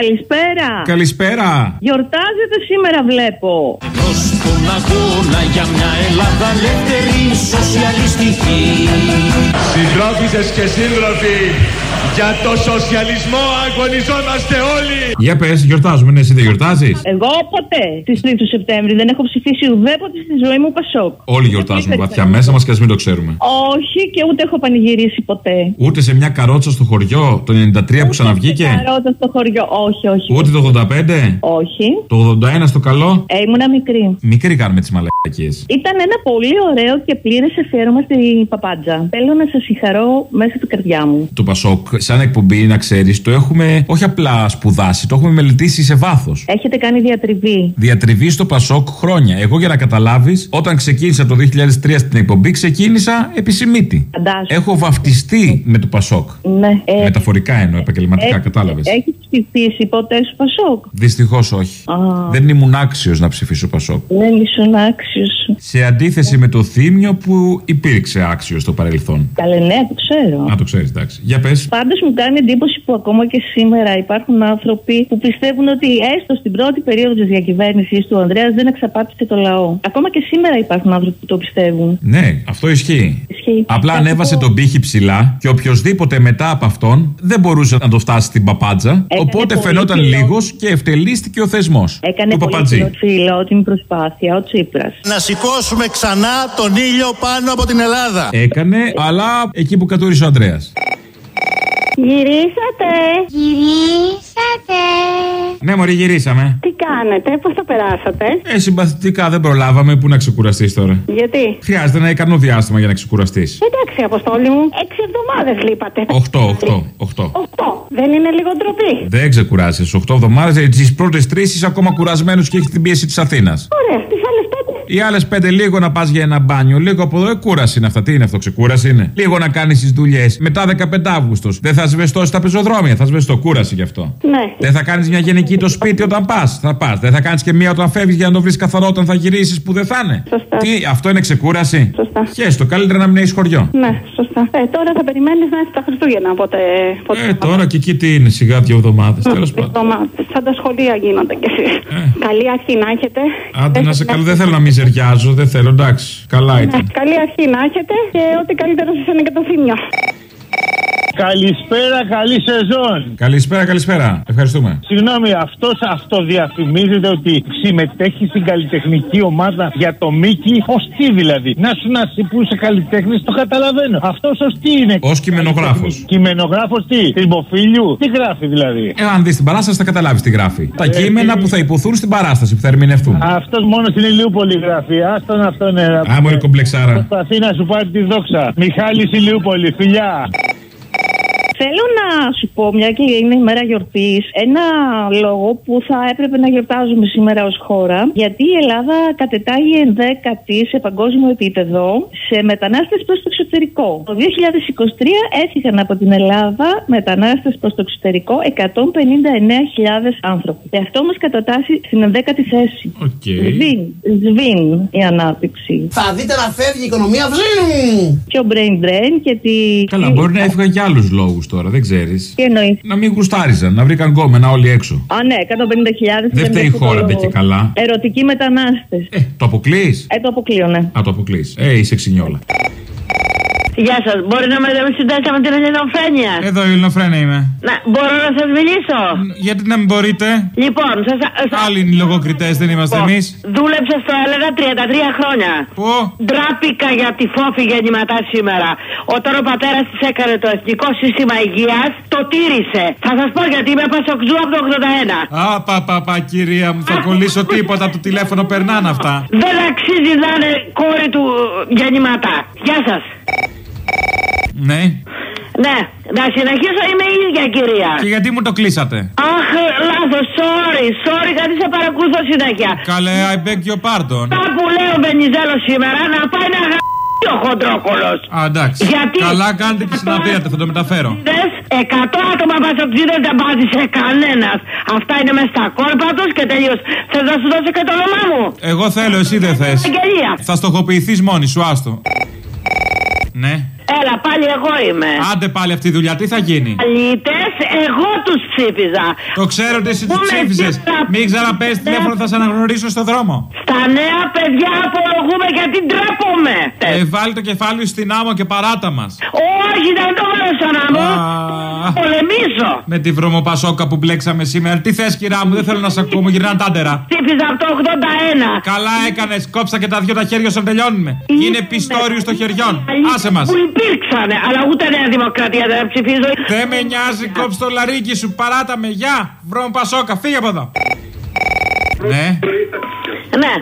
Καλησπέρα. Καλησπέρα. Γιορτάζετε σήμερα, βλέπω. Προς τον αγώνα για μια Ελλάδα ελεύθερη σοσιαλιστική. Συντρόφισσες και σύντροφοι, για το σοσιαλισμό αγωνιζόμαστε όλοι. Για πες, γιορτάζουμε, ναι, εσύ δεν γιορτάζεις; Εγώ ποτέ στι 3 του Σεπτέμβρη δεν έχω ψηφίσει ουδέποτε στη ζωή μου Πασόκ. Όλοι γιορτάζουμε βαθιά μέσα μας και ας μην το ξέρουμε. Όχι και ούτε έχω πανηγυρίσει ποτέ. Ούτε σε μια καρότσα στο χωριό το 93 που ξαναβγήκε; Καρότα στο χωριό, όχι, όχι. Ούτε το 85. Όχι. Το 81 στο καλό; Ε, ήμουνα μικρή. Μικρή κάνουμε τις μαλακίες. Ήταν ένα πολύ ωραίο και πλήρες αφιέρωμα στην Παπάντζα. Θέλω να σας συγχαρώ μέσα στην καρδιά μου. Το Πασόκ, σαν εκπομπή, να ξέρεις, το έχουμε όχι απλά σπουδάσει, το έχουμε μελετήσει σε βάθος. Έχετε κάνει διατριβή. Διατριβή στο Πασόκ χρόνια. Εγώ για να καταλάβεις, όταν ξεκίνησα το 2003 στην εκπομπή, ξεκίνησα επισημήτη. Φαντάσου. Έχω βαφτιστεί με το Πασόκ. Ναι. Ε, Μεταφορικά εννοώ, επαγγελματικά, ε, κατάλαβες. Έχει ψηφίσει ποτέ στο Πασόκ; Δυστυχώς όχι. Α. Δεν ήμουν άξιος να ψηφίσω Πασόκ. Δεν ήσουν άξιος. Σε αντίθεση με το Θήμιο που υπήρξε άξιος στο παρελθόν. Καλέ, ναι, το ξέρω. Α, το ξέρεις, εντάξει. Για πες. Πάντως μου κάνει εντύπωση που ακόμα και σήμερα υπάρχουν άνθρωποι που πιστεύουν ότι έστω στην πρώτη περίοδο της διακυβέρνησης του Ανδρέας δεν εξαπάτησε το λαό. Ακόμα και σήμερα υπάρχουν άνθρωποι που το πιστεύουν. Ναι, αυτό ισχύει. Ισχύει. Απλά Θα ανέβασε πω- τον πύχη ψηλά και οποιοδήποτε μετά από αυτόν δεν μπορούσε να το φτάσει στην παπάντζα. Οπότε πολύ φαινόταν φιλό- λίγος και ευτελίστηκε ο θεσμός Έκανε του πολύ παπατζή. φιλότιμη προσπάθεια ο Τσίπρας. Να σηκώσουμε ξανά τον ήλιο πάνω από την Ελλάδα. Έκανε, αλλά εκεί που κατούρισε ο Ανδρέας. Γυρίσατε! Γυρίσατε! Ναι, Μωρή, γυρίσαμε. Τι κάνετε, πώς το περάσατε, Ε, συμπαθητικά δεν προλάβαμε. Πού να ξεκουραστείς τώρα; γιατί; Χρειάζεται ένα ικανό διάστημα για να ξεκουραστείς. Εντάξει, Αποστόλη μου, έξι εβδομάδες λείπατε. 8, 8, 8. Οχτώ. Δεν είναι λίγο ντροπή; Δεν ξεκουράσει. 8 εβδομάδες, τις πρώτες τρεις είσαι ακόμα κουρασμένος και έχεις την πίεση της Αθήνας. Ωραία, τις άλλες πέντε. Οι άλλες πέντε λίγο να πας για ένα μπάνιο, λίγο από εδώ, ε, κούραση είναι αυτά. Τι είναι αυτό, ξεκούραση είναι; Λίγο να κάνεις τις δουλειές. Μετά 15 Αύγουστος. Δεν θα σβεστώσει τα πεζοδρόμια, θα σβεστώ κούραση γι' αυτό. Ναι. Δεν θα κάνεις μια γενική το σπίτι όταν πας. Θα πας. Δεν θα κάνεις και μία όταν φεύγεις για να το βρεις καθαρό όταν θα γυρίσεις που δεν θα είναι. Σωστά. Τι, αυτό είναι ξεκούραση; Σωστά. Χέστο, καλύτερα να μην έχεις χωριό. Ναι, σωστά. Ε, τώρα θα περιμένεις να έρθεις τα Χριστούγεννα, οπότε... πότε Ε, θα τώρα και εκεί τι είναι, σιγά δύο εβδομάδες. Τέλος πάντων. Εβδομάδες. Σαν τα σχολεία γίνονται κι εσείς. Ε. Καλή αρχή να έχετε. Άντε να σε καλό, δεν θέλω να μιζεριάζω, δεν θέλω, εντάξει. Καλά Ναι, ήταν. καλή αρχή να έχετε και ό,τι καλύτερο σας είναι και το θύμιο. Καλησπέρα, καλή σεζόν. Καλησπέρα, καλησπέρα. Ευχαριστούμε. Συγγνώμη, αυτός αυτοδιαφημίζεται ότι συμμετέχει στην καλλιτεχνική ομάδα για το Μίκη. Ω τι δηλαδή; Να σου να σου που είσαι καλλιτέχνη, το καταλαβαίνω. Αυτός ως τι είναι; Ω κειμενογράφος. Κειμενογράφος τι, Τριμποφίλιου, τι γράφει δηλαδή; Ε, αν δεις την παράσταση θα καταλάβεις τι γράφει. Τα κείμενα που θα υποθούν στην παράσταση που θα ερμηνευτούν. Αυτός μόνος στην Ηλίου πολυγράφει. Άστον αυτό είναι. Α, μωρή κομπλεξάρα. Προσπαθεί να σου πάρει τη δόξα. Μιχάλης Ηλιούπολη, φιλιά. Θέλω να σου πω, μια και είναι η μέρα γιορτής, ένα λόγο που θα έπρεπε να γιορτάζουμε σήμερα ως χώρα. Γιατί η Ελλάδα κατετάγει ενδέκατη σε παγκόσμιο επίπεδο σε μετανάστες προς το εξωτερικό. Το 2023 έφυγαν από την Ελλάδα μετανάστες προς το εξωτερικό 159.000 άνθρωποι. Και αυτό μας κατατάσσει στην ενδέκατη θέση. Οκ. Σβήν, σβήν η ανάπτυξη. Θα δείτε να φεύγει η οικονομία. Βζζζ! Και ο brain drain και τη. Καλά, μπορεί να έφυγαν και άλλους λόγους τώρα, δεν ξέρεις. Τι εννοείς; Να μην γουστάριζαν, να βρήκαν γκόμενα όλοι έξω. Α, ναι, 150.000. Δεν φταίει η χώρα, δεν και καλά. Ερωτικοί μετανάστες. Ε, το αποκλείς. Ε, το αποκλείω, ναι. Α, το αποκλείς. Ε, είσαι ξυνιόλα. Γεια σας, μπορεί να με συντάσσετε με την ελληνοφρένεια; Εδώ η Ελληνοφρένα είμαι. Να, μπορώ να σας μιλήσω; Γιατί να μην μπορείτε; Λοιπόν, σας. Άλλοι είναι οι λογοκριτές, δεν είμαστε εμείς. Δούλεψα στο έλεγα 33 χρόνια. Πού; Ντράπηκα για τη φόφη γεννηματά σήμερα. Όταν ο πατέρας της έκανε το εθνικό σύστημα υγείας, το τήρησε. Θα σας πω γιατί είμαι πασοκτζού από το 81. Α, πα, πα, πα, κυρία μου, θα κολλήσω τίποτα από το τηλέφωνο, περνάνε αυτά. Δεν αξίζει να είναι κόρη του γεννηματά. Γεια σας. Ναι. Ναι, να συνεχίσω είμαι η ίδια κυρία. Και γιατί μου το κλείσατε; Αχ, λάθος, sorry, sorry, γιατί σε παρακολουθώ συνέχεια. Καλέ, I beg your pardon. Τα που λέει ο Βενιζέλο σήμερα να πάει να γαμπήσει ο χοντρόκολο. Α, εντάξει. Γιατί- Καλά κάνετε και συναντήρατε, θα το μεταφέρω. Εκατό άτομα πασοξίδες δεν βάζει σε κανένας. Αυτά είναι μέσα στα κόλπα τους και τελείως. Θες να σου δώσω και το όνομά μου; Εγώ θέλω, εσύ δεν θες. Αγγελία. Θα στοχοποιηθείς μόνη σου, άστο. Ναι. Έλα, πάλι εγώ είμαι. Άντε πάλι αυτή η δουλειά, τι θα γίνει; Αλήτες, εγώ τους ψήφιζα. Το ξέρω ότι εσύ τους Πούμε ψήφισες. σήμερα- Μην ξαναπέσεις τηλέφωνο, θα σε αναγνωρίσω στο δρόμο. Στα νέα παιδιά απολογούμε γιατί ντρέπομαι. Ε, βάλει το κεφάλι σου στην άμμο και παράτα μας. Όχι, δεν το βάλω στον άμμο. Α. Πολεμήσω. Με τη βρωμοπασόκα που μπλέξαμε σήμερα. Τι θες, κυρά μου, δεν θέλω να σε ακούω, μου γυρνάνε τάντερα. Ψήφιζα από το 81. Καλά έκανες, κόψα και τα δυο τα χέρια σου να τελειώνουμε. Είναι πιστόριου των χεριών. Άσε μας. Που υπήρξανε, αλλά ούτε Νέα Δημοκρατία δεν ψηφίζω. Δεν με νοιάζει, κόψε το λαρίκι σου, παράτα με. Γεια, βρωμοπασόκα, φύγε από εδώ. Ναι, Ναι,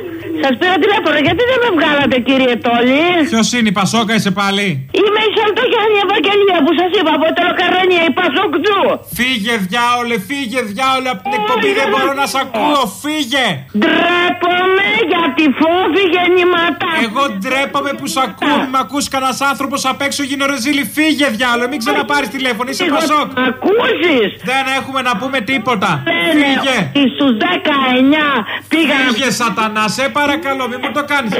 σας πήρα τηλέφωνο, γιατί δεν με βγάλατε, κύριε Τόλι; ποιος είναι η Πασόκα, είσαι πάλι; Είμαι η Σαλτογιάννη Ευαγγελία που σας είπα από τελοκαρονία, η Πασοκτζού. Φύγε, διάολε, φύγε, διάολε από την εκπομπή. Δεν μπορώ να σ' ακούω, φύγε. Ντρέπομαι για τη φόβη γεννηματά. Εγώ ντρέπαμε που σ' ακούω. Μη με ακούς κανένας άνθρωπος απ' έξω γίνω ρεζίλη. Φύγε, διάολε, μην ξαναπάρεις τηλέφωνο, είσαι Πασόκ. Ακούσεις; Δεν έχουμε να πούμε τίποτα. Φύγε. Στου 19 πήγαν Φύγε, σατανάς, σε παρακαλώ, μην μου το κάνεις.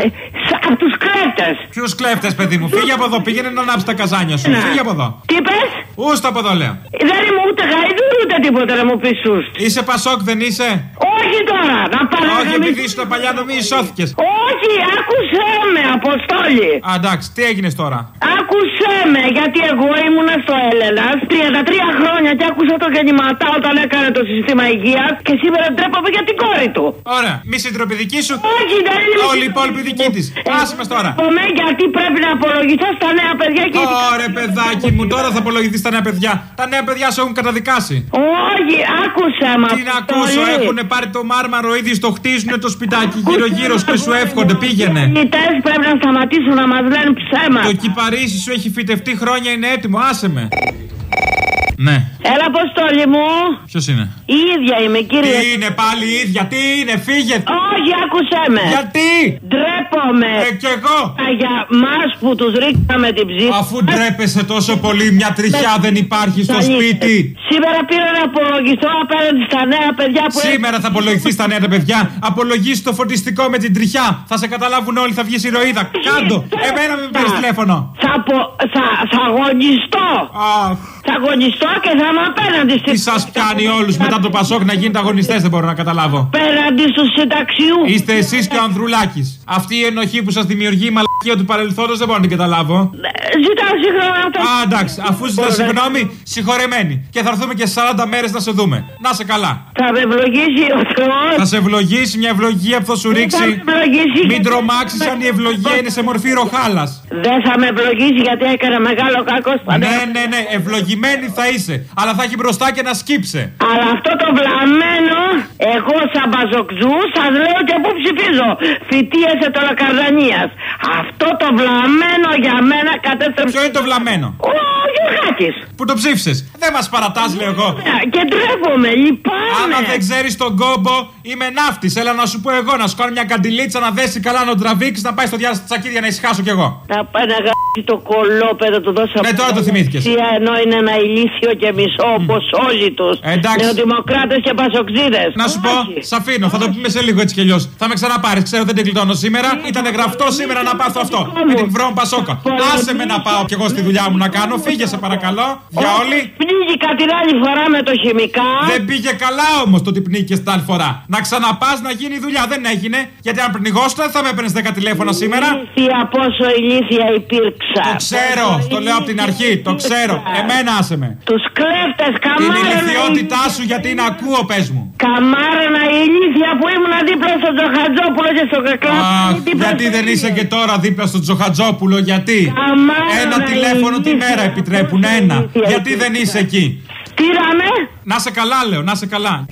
από τους κλέπτε. Ποιους κλέφτες, παιδί μου, φύγε από εδώ, πήγαινε να ανάψει τα καζάνια σου. Φύγε από εδώ. Τι πες, Ούστα από εδώ, λέω. δεν είμαι ούτε γαϊδούρ ούτε τίποτα να μου πεις σους. Είσαι Πασόκ, δεν είσαι; Όχι τώρα, να Όχι, παραγαμίσω. επειδή σου τα παλιά νομίζει σώθηκες. Όχι, άκουσέ με, Αποστόλη. Α, εντάξει, τι έγινε τώρα; Άκουσέ με, γιατί εγώ ήμουνα στο Έλενα 33 χρόνια και άκουσα το γεννηματά όταν έκανε το σύστημα υγείας και σήμερα ντρέπομαι για την κόρη του. Ωραία, μη συντροπιδική σου. Όχι, δεν είναι. Όλοι οι υπόλοιποι δικοί της. Άσε μας τώρα. Ντρέπομαι γιατί πρέπει να απολογηθώ στα νέα παιδιά και. Ωρε, παιδάκι μου, τώρα θα απολογηθείς στα νέα παιδιά. Τα νέα παιδιά σου έχουν καταδικάσει. Όχι, άκουσα μα. Τι να ακούσω, έχουν πάρει το μάρμαρο ήδη στο χτίζουν το σπιτάκι γύρω-γύρω και σου εύχονται, πήγαινε. Οι τέσσερι πρέπει να σταματήσουν να μας λένε ψέμα. Το κυπαρίσι σου έχει φυτευτεί χρόνια, είναι έτοιμο, άσε με. Ναι, Έλα, Αποστόλη μου. ποιος είναι; Η ίδια είμαι, κύριε. Τι είναι πάλι η ίδια, τι είναι, φύγε. Όχι, άκουσέ με. Γιατί; Ντρέπομαι. Ε, κι εγώ. Για μας που τους ρίξαμε την ψήφα. Αφού ντρέπεσαι τόσο πολύ, μια τριχιά δεν υπάρχει στο Καλή. σπίτι. Σήμερα πήρα να απολογηθώ απέναντι στα νέα παιδιά που Σήμερα θα απολογηθεί στα νέα τα παιδιά. Απολογήσει το φωτιστικό με την τριχιά. Θα σε καταλάβουν όλοι, θα βγεις ηρωίδα. Κάντο. Εμένα μην παίρνει τηλέφωνο. Θα, απο- θα, θα αγωνιστώ. Αχ, Θα αγωνιστώ και θα είμαι απέναντι στη... τι σας πιάνει όλους μετά το Πασόκ να γίνετε αγωνιστές, δεν μπορώ να καταλάβω. Απέναντι στους συνταξιού. Είστε εσείς και ο Ανδρουλάκης. Αυτή η ενοχή που σας δημιουργεί η μαλακία του παρελθόντος δεν μπορώ να την καταλάβω. Ζητάω συγγνώμη αυτό. Α, εντάξει, αφού ζητάς συγγνώμη, συγχωρεμένη. Και θα έρθουμε και 40 μέρες να σε δούμε. Να σε καλά. Θα με ευλογήσει ο Θεός. Θα σε ευλογήσει μια ευλογία που θα σου Θα με ρίξει. ευλογήσει Μην γιατί- τρομάξεις αν η ευλογία είναι σε μορφή ροχάλας. Δεν θα με ευλογήσει γιατί έκανα μεγάλο κακό στα Ναι, νέα. ναι, ναι, ευλογημένη θα είσαι. Αλλά θα έχει μπροστά και να σκύψε. Αλλά αυτό το βλαμμένο, εγώ σαν μπαζοκτζού, σας λέω και πού ψηφίζω. Φοιτίες ετωλοκαρδανίας. Αυτό το βλαμμένο για μένα κατέστρεψε. Ποιο είναι το βλαμμένο; Ο Γιωργάκης. Που το ψήφισες; Δεν μας παρατάς, λέω εγώ. Και ντρέπομαι, λυπάμαι. Άμα δεν ξέρεις τον κόμπο, είμαι ναύτης. Έλα να σου πω εγώ να σου κάνω μια καντιλίτσα να δέσει καλά να τον τραβήξει να πάει στο διάστημα τη τσακίδια να ησυχάσω κι εγώ. Να πάει να γράψει το κολόπεδο του δώσαμε. Ναι, τώρα το θυμήθηκες. Ενώ είναι ένα ηλίθιο και μισό όπως όλοι τους. Εντάξει. Νεοδημοκράτε και πασοξίδες. Να σου πω, σ' αφήνω, θα το πούμε σε λίγο έτσι κι αλλιώς. Θα με ξαναπάρεις, ξέρω δεν την κλειτώνω σήμερα. Ήταν γραφτό σήμερα να πάθω αυτό. Με την βρώμη πασόκα. Άσε με να πάω κι εγώ στη δουλειά μου να κάνω. Φύγε σε παρακαλώ. Για όλοι. Πνίγηκα την άλλη φορά με το χημικά. Δεν πήγε καλά όμως το ότι πνίγηκε την άλλη φορά. Να ξαναπάς να γίνει η δουλειά. Δεν έγινε. Γιατί αν πνιγόσουν θα με έπαιρνες 10 τηλέφωνα σήμερα. Ηλίθια, πόσο ηλίθια υπήρξα. Το ξέρω, το λέω από την αρχή. Το ξέρω. Εμένα άσε με. Τους κλέφτες Την καμάρανα. ηλικιότητά σου γιατί είναι ακούω, πες μου. Καμάρανα ηλίθια που ήμουν δίπλα στον Τζοχατζόπουλο και στον Κακλά. Αχ, γιατί δεν είσαι και τώρα δίπλα στον Τζοχατζόπουλο, γιατί; Καμάρανα Ένα τηλέφωνο τη ηλίθια. μέρα επιτρέπουν, ένα. Γιατί δεν είσαι εκεί; Πήραμε. Να σε καλά, λέω, να σε καλά.